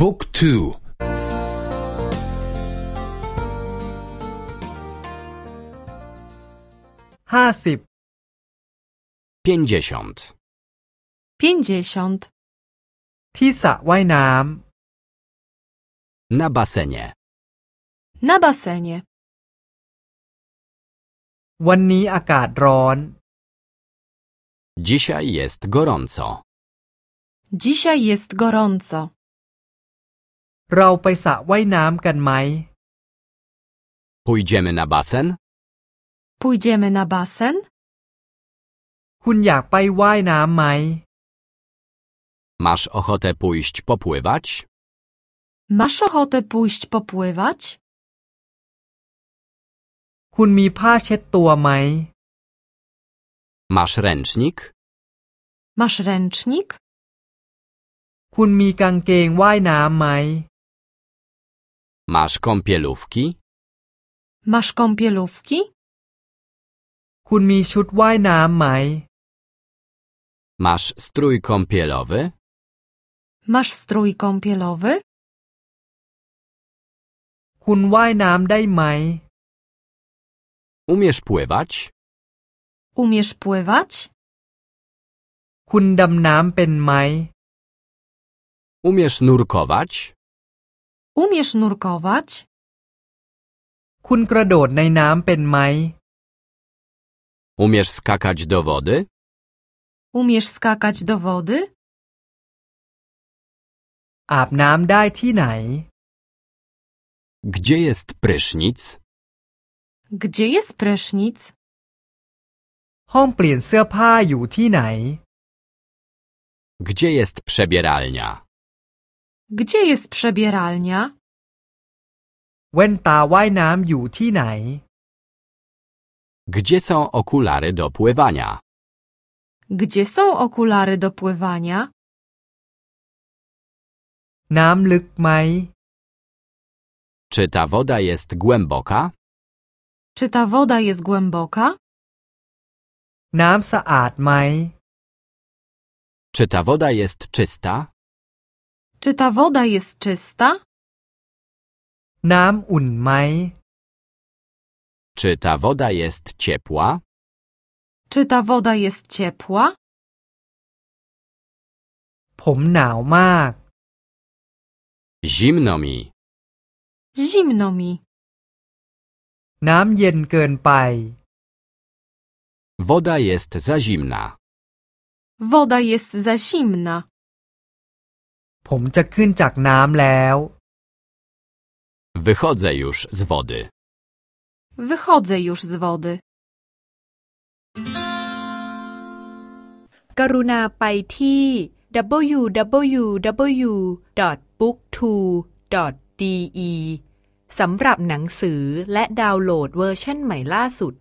บุ๊กทูห้าสิบ pięćdziesiąt, 50. ที่สระว่ายน้ na basenie, Na basenie. ำวันนี้อากาศร้อน dzisiaj jest gorąco, Dzisiaj jest gorąco. เราไปสระว่ายน้ำกันไหม pójdziemy na basen, Pójdziemy na basen? คุณอยากไปว่ายน้ำไหม masz ochotę pójść popływać, Masz ochotę pójść popływać? คุณมีผ้าเช็ดตัวไหม masz ręcznik, Masz ręcznik? คุณมีกางเกงว่ายน้ำไหม masz kąpielówki, Masz kąpielówki? คุณมีชุดว่ายน้ำไหม masz strój kąpielowy, Masz strój kąpielowy? คุณว่ายน้ำได้ไหม umiesz pływać, Umiesz pływać? คุณดำน้ำเป็นไหม umiesz nurkować, Umiesz nurkować? คุณกระโดดในน้ำเป็นไหม umiesz skakać do wody, Umiesz skakać do wody? อาบน้ำได้ที่ไหน gdzie jest prysznic, Gdzie jest prysznic? ห้องเปลี่ยนเสื้อผ้าอยู่ที่ไหน gdzie jest przebieralnia, Gdzie jest przebieralnia? แว่นตาว่ายน้ำอยู่ที่ไหน gdzie są okulary do pływania, Gdzie są okulary do pływania? น้ำลึกไหม czy ta woda jest głęboka, Czy ta woda jest głęboka? น้ำสะอาดไหม czy ta woda jest czysta, Czy ta woda jest czysta? น้ำอุ่นไหม czy ta woda jest ciepła, Czy ta woda jest ciepła? ผมหนาวมาก zimno mi, Zimno mi. น้ำเย็นเกินไป woda jest za zimna, Woda jest za zimna. ผมจะขึ้นจากน้ำแล้ว wychodzę już z wody. Wychodzę już z wody. กรุณาไปที่ www.booktwo.de สำหรับหนังสือและดาวน์โหลดเวอร์ชันใหม่ล่าสุด